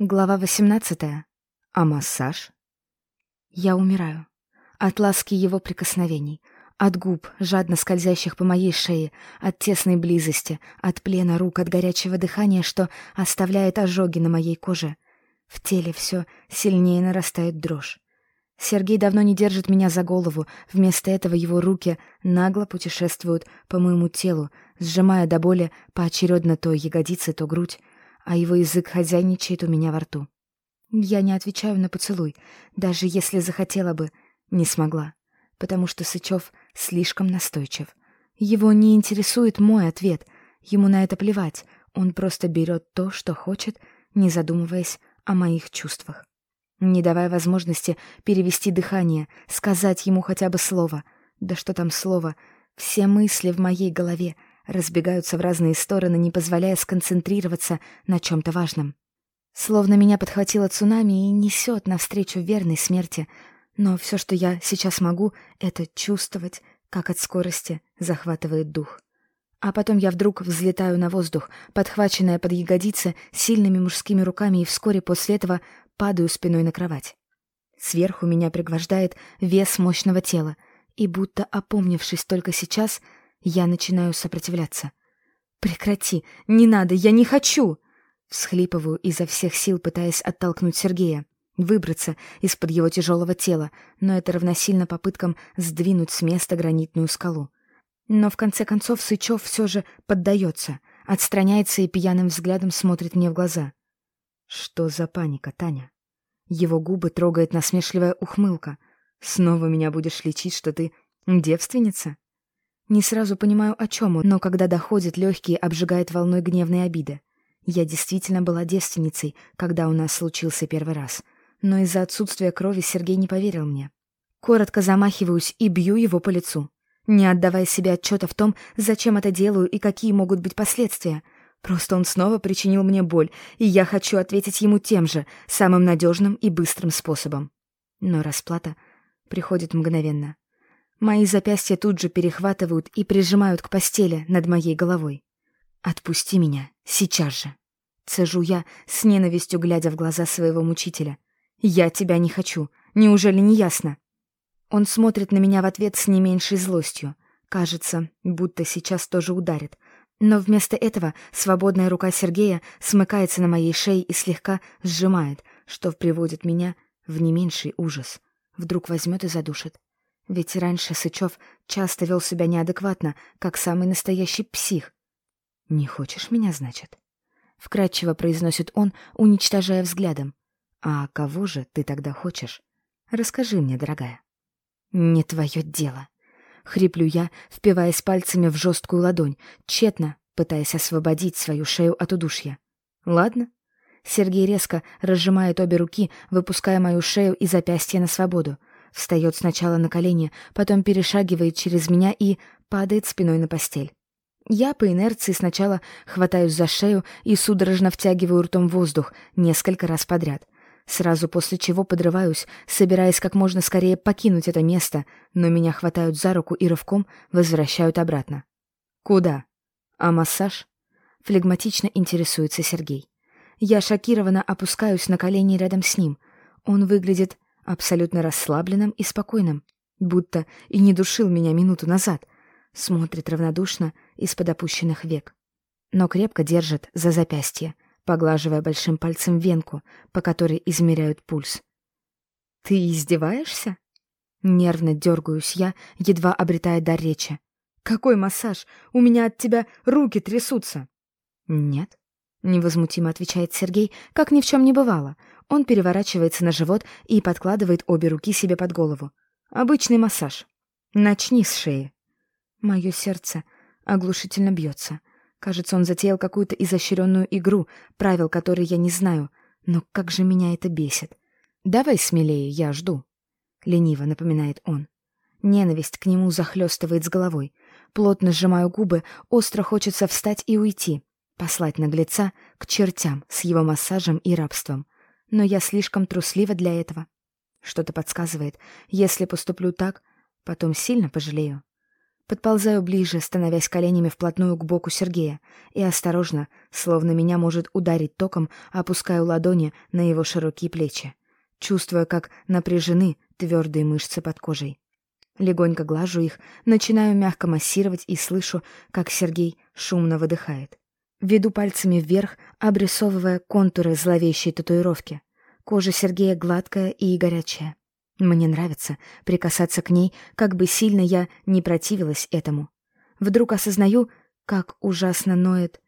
Глава 18. А массаж? Я умираю. От ласки его прикосновений, от губ, жадно скользящих по моей шее, от тесной близости, от плена рук, от горячего дыхания, что оставляет ожоги на моей коже. В теле все сильнее нарастает дрожь. Сергей давно не держит меня за голову, вместо этого его руки нагло путешествуют по моему телу, сжимая до боли поочередно то ягодицы, то грудь, а его язык хозяйничает у меня во рту. Я не отвечаю на поцелуй, даже если захотела бы, не смогла, потому что Сычев слишком настойчив. Его не интересует мой ответ, ему на это плевать, он просто берет то, что хочет, не задумываясь о моих чувствах. Не давая возможности перевести дыхание, сказать ему хотя бы слово. Да что там слово? Все мысли в моей голове — разбегаются в разные стороны, не позволяя сконцентрироваться на чем-то важном. Словно меня подхватило цунами и несет навстречу верной смерти, но все, что я сейчас могу, это чувствовать, как от скорости захватывает дух. А потом я вдруг взлетаю на воздух, подхваченная под ягодицы сильными мужскими руками, и вскоре после этого падаю спиной на кровать. Сверху меня пригвождает вес мощного тела, и будто опомнившись только сейчас — я начинаю сопротивляться. «Прекрати! Не надо! Я не хочу!» Всхлипываю изо всех сил, пытаясь оттолкнуть Сергея, выбраться из-под его тяжелого тела, но это равносильно попыткам сдвинуть с места гранитную скалу. Но в конце концов Сычев все же поддается, отстраняется и пьяным взглядом смотрит мне в глаза. «Что за паника, Таня?» Его губы трогает насмешливая ухмылка. «Снова меня будешь лечить, что ты девственница?» Не сразу понимаю, о чем он, но когда доходит, легкие обжигает волной гневной обиды. Я действительно была девственницей, когда у нас случился первый раз. Но из-за отсутствия крови Сергей не поверил мне. Коротко замахиваюсь и бью его по лицу, не отдавая себе отчета в том, зачем это делаю и какие могут быть последствия. Просто он снова причинил мне боль, и я хочу ответить ему тем же, самым надежным и быстрым способом. Но расплата приходит мгновенно. Мои запястья тут же перехватывают и прижимают к постели над моей головой. «Отпусти меня, сейчас же!» Цежу я, с ненавистью глядя в глаза своего мучителя. «Я тебя не хочу. Неужели не ясно?» Он смотрит на меня в ответ с не меньшей злостью. Кажется, будто сейчас тоже ударит. Но вместо этого свободная рука Сергея смыкается на моей шее и слегка сжимает, что приводит меня в не меньший ужас. Вдруг возьмет и задушит. Ведь раньше Сычев часто вел себя неадекватно, как самый настоящий псих. «Не хочешь меня, значит?» — вкратчиво произносит он, уничтожая взглядом. «А кого же ты тогда хочешь? Расскажи мне, дорогая». «Не твое дело», — хриплю я, впиваясь пальцами в жесткую ладонь, тщетно пытаясь освободить свою шею от удушья. «Ладно». Сергей резко разжимает обе руки, выпуская мою шею и запястье на свободу. Встает сначала на колени, потом перешагивает через меня и падает спиной на постель. Я по инерции сначала хватаюсь за шею и судорожно втягиваю ртом воздух несколько раз подряд. Сразу после чего подрываюсь, собираясь как можно скорее покинуть это место, но меня хватают за руку и рывком возвращают обратно. «Куда?» «А массаж?» Флегматично интересуется Сергей. Я шокированно опускаюсь на колени рядом с ним. Он выглядит абсолютно расслабленным и спокойным, будто и не душил меня минуту назад, смотрит равнодушно из-под опущенных век, но крепко держит за запястье, поглаживая большим пальцем венку, по которой измеряют пульс. «Ты издеваешься?» Нервно дергаюсь я, едва обретая дар речи. «Какой массаж? У меня от тебя руки трясутся!» «Нет», — невозмутимо отвечает Сергей, как ни в чем не бывало. Он переворачивается на живот и подкладывает обе руки себе под голову. Обычный массаж. Начни с шеи. Мое сердце оглушительно бьется. Кажется, он затеял какую-то изощренную игру, правил которой я не знаю. Но как же меня это бесит. «Давай смелее, я жду», — лениво напоминает он. Ненависть к нему захлестывает с головой. Плотно сжимаю губы, остро хочется встать и уйти, послать наглеца к чертям с его массажем и рабством но я слишком труслива для этого. Что-то подсказывает, если поступлю так, потом сильно пожалею. Подползаю ближе, становясь коленями вплотную к боку Сергея, и осторожно, словно меня может ударить током, опускаю ладони на его широкие плечи, чувствуя, как напряжены твердые мышцы под кожей. Легонько глажу их, начинаю мягко массировать и слышу, как Сергей шумно выдыхает. Веду пальцами вверх, обрисовывая контуры зловещей татуировки. Кожа Сергея гладкая и горячая. Мне нравится прикасаться к ней, как бы сильно я не противилась этому. Вдруг осознаю, как ужасно ноет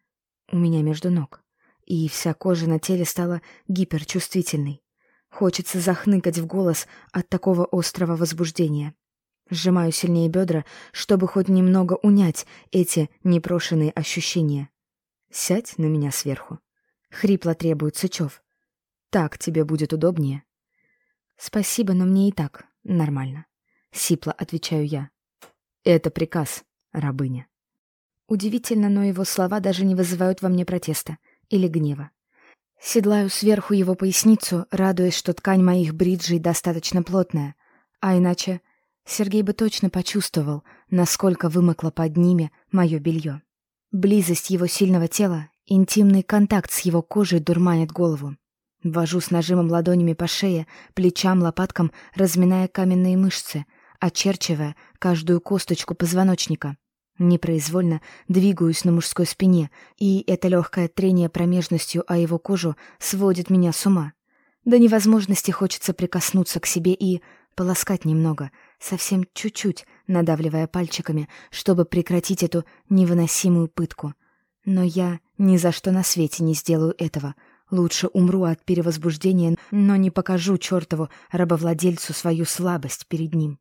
у меня между ног, и вся кожа на теле стала гиперчувствительной. Хочется захныкать в голос от такого острого возбуждения. Сжимаю сильнее бедра, чтобы хоть немного унять эти непрошенные ощущения. «Сядь на меня сверху». Хрипло требует Сычев. «Так тебе будет удобнее». «Спасибо, но мне и так нормально», — сипло отвечаю я. «Это приказ, рабыня». Удивительно, но его слова даже не вызывают во мне протеста или гнева. Седлаю сверху его поясницу, радуясь, что ткань моих бриджей достаточно плотная, а иначе Сергей бы точно почувствовал, насколько вымокло под ними мое белье. Близость его сильного тела, интимный контакт с его кожей дурманит голову. Вожу с нажимом ладонями по шее, плечам, лопаткам, разминая каменные мышцы, очерчивая каждую косточку позвоночника. Непроизвольно двигаюсь на мужской спине, и это легкое трение промежностью о его кожу сводит меня с ума. До невозможности хочется прикоснуться к себе и полоскать немного, совсем чуть-чуть, надавливая пальчиками, чтобы прекратить эту невыносимую пытку. Но я ни за что на свете не сделаю этого — Лучше умру от перевозбуждения, но не покажу чертову рабовладельцу свою слабость перед ним.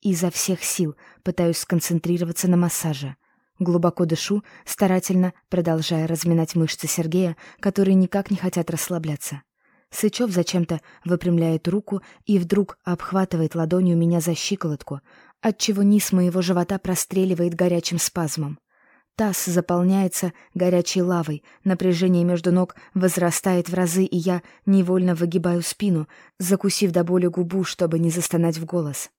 Изо всех сил пытаюсь сконцентрироваться на массаже. Глубоко дышу, старательно продолжая разминать мышцы Сергея, которые никак не хотят расслабляться. Сычев зачем-то выпрямляет руку и вдруг обхватывает ладонью меня за щиколотку, отчего низ моего живота простреливает горячим спазмом. Таз заполняется горячей лавой, напряжение между ног возрастает в разы, и я невольно выгибаю спину, закусив до боли губу, чтобы не застонать в голос.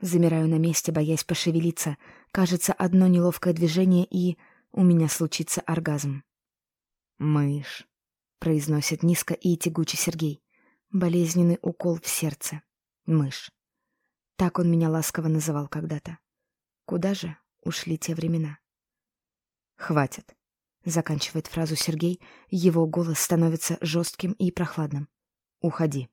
Замираю на месте, боясь пошевелиться. Кажется, одно неловкое движение, и у меня случится оргазм. «Мышь», — произносит низко и тягуче Сергей. Болезненный укол в сердце. Мышь. Так он меня ласково называл когда-то. Куда же ушли те времена? «Хватит», — заканчивает фразу Сергей, его голос становится жестким и прохладным. «Уходи».